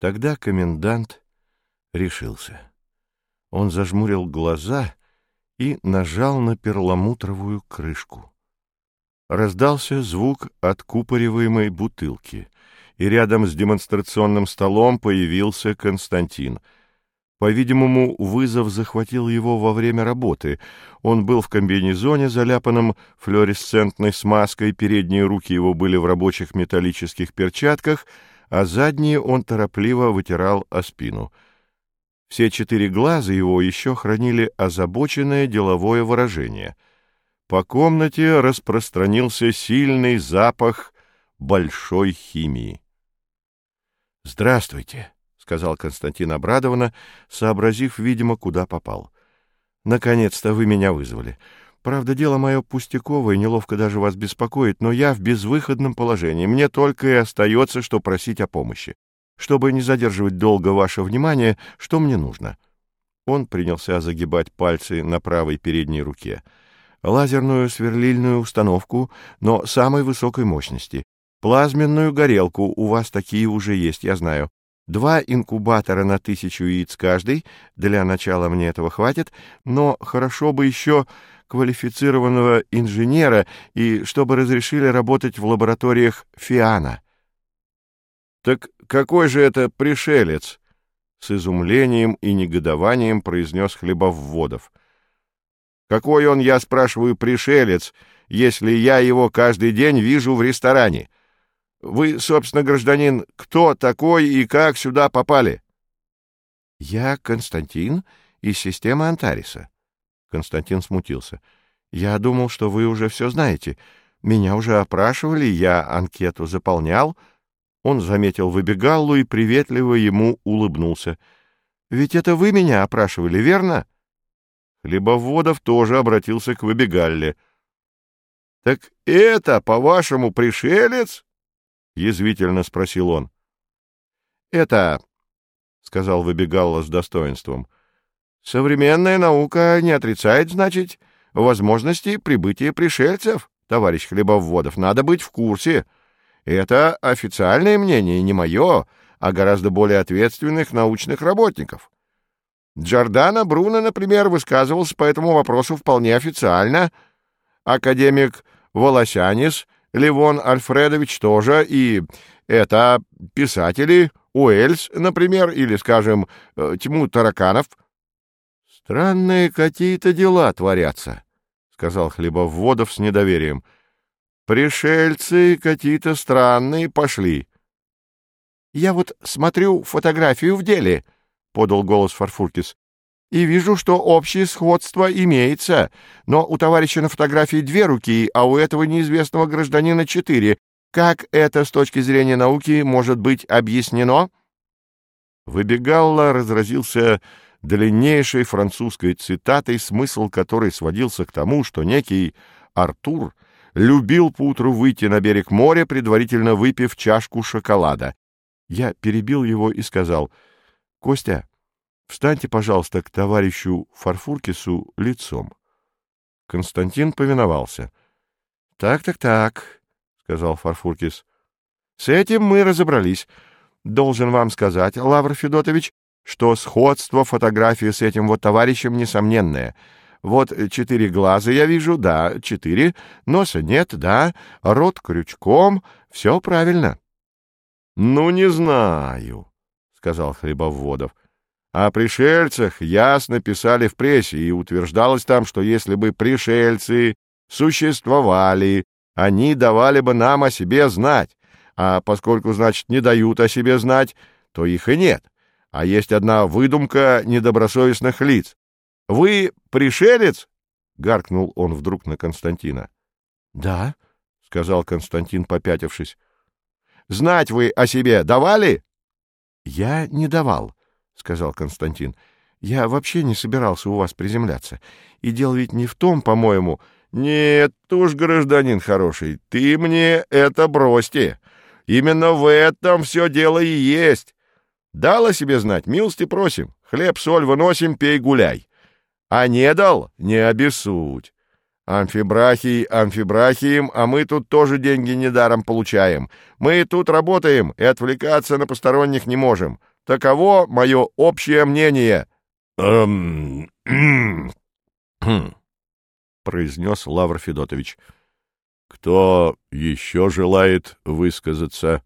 Тогда комендант решился. Он зажмурил глаза и нажал на перламутровую крышку. Раздался звук откупориваемой бутылки, и рядом с демонстрационным столом появился Константин. По-видимому, вызов захватил его во время работы. Он был в комбинезоне, заляпанном флуоресцентной смазкой, передние руки его были в рабочих металлических перчатках, а задние он торопливо вытирал о спину — все четыре глаза его еще хранили озабоченное деловое выражение. По комнате распространился сильный запах большой химии. «Здравствуйте», — сказал Константин обрадованно, сообразив, видимо, куда попал. «Наконец-то вы меня вызвали. Правда, дело мое пустяковое, неловко даже вас беспокоить, но я в безвыходном положении. Мне только и остается, что просить о помощи. Чтобы не задерживать долго ваше внимание, что мне нужно?» Он принялся загибать пальцы на правой передней руке. «Лазерную сверлильную установку, но самой высокой мощности. Плазменную горелку, у вас такие уже есть, я знаю. Два инкубатора на тысячу яиц каждый, для начала мне этого хватит, но хорошо бы еще квалифицированного инженера и чтобы разрешили работать в лабораториях ФИАНа». «Так какой же это пришелец?» — с изумлением и негодованием произнес Хлебовводов. «Какой он, я спрашиваю, пришелец, если я его каждый день вижу в ресторане? Вы, собственно, гражданин, кто такой и как сюда попали?» «Я Константин из системы Антариса». Константин смутился. «Я думал, что вы уже все знаете. Меня уже опрашивали, я анкету заполнял». Он заметил выбегаллу и приветливо ему улыбнулся. — Ведь это вы меня опрашивали, верно? Хлебоводов тоже обратился к выбегалле. — Так это, по-вашему, пришелец? — язвительно спросил он. — Это, — сказал выбегалла с достоинством, — современная наука не отрицает, значит, возможности прибытия пришельцев, товарищ Хлебоводов. Надо быть в курсе. — это официальное мнение, не мое, а гораздо более ответственных научных работников. Джордано Бруно, например, высказывался по этому вопросу вполне официально. Академик Волосянис, Левон Альфредович тоже, и это писатели, Уэльс, например, или, скажем, э, Тьму Тараканов. «Странные какие-то дела творятся», — сказал Хлебоводов с недоверием. — Пришельцы какие-то странные пошли. — Я вот смотрю фотографию в деле, — подал голос Фарфуркис, — и вижу, что общее сходство имеется, но у товарища на фотографии две руки, а у этого неизвестного гражданина четыре. Как это с точки зрения науки может быть объяснено? Выбегалла разразился длиннейшей французской цитатой, смысл которой сводился к тому, что некий Артур — любил поутру выйти на берег моря, предварительно выпив чашку шоколада. Я перебил его и сказал, «Костя, встаньте, пожалуйста, к товарищу Фарфуркису лицом». Константин повиновался. «Так, так, так», — сказал Фарфуркис. «С этим мы разобрались. Должен вам сказать, Лавр Федотович, что сходство фотографии с этим вот товарищем несомненное — вот четыре глаза я вижу, да, четыре. Носа нет, да. Рот крючком. Все правильно. — Ну, не знаю, — сказал Хлебоводов. — О пришельцах ясно писали в прессе, и утверждалось там, что если бы пришельцы существовали, они давали бы нам о себе знать. А поскольку, значит, не дают о себе знать, то их и нет. А есть одна выдумка недобросовестных лиц. Вы пришелец? — гаркнул он вдруг на Константина. — Да, — сказал Константин, попятившись. — Знать вы о себе давали? — Я не давал, — сказал Константин. — Я вообще не собирался у вас приземляться. И дело ведь не в том, по-моему... — Нет уж, гражданин хороший, ты мне это бросьте. Именно в этом все дело и есть. Дал о себе знать, милости просим. Хлеб-соль выносим, пей, гуляй. А не дал — не обессудь. Амфибрахий амфибрахием, а мы тут тоже деньги недаром получаем. Мы тут работаем и отвлекаться на посторонних не можем. Таково мое общее мнение. Эм... произнес Лавр Федотович. Кто еще желает высказаться?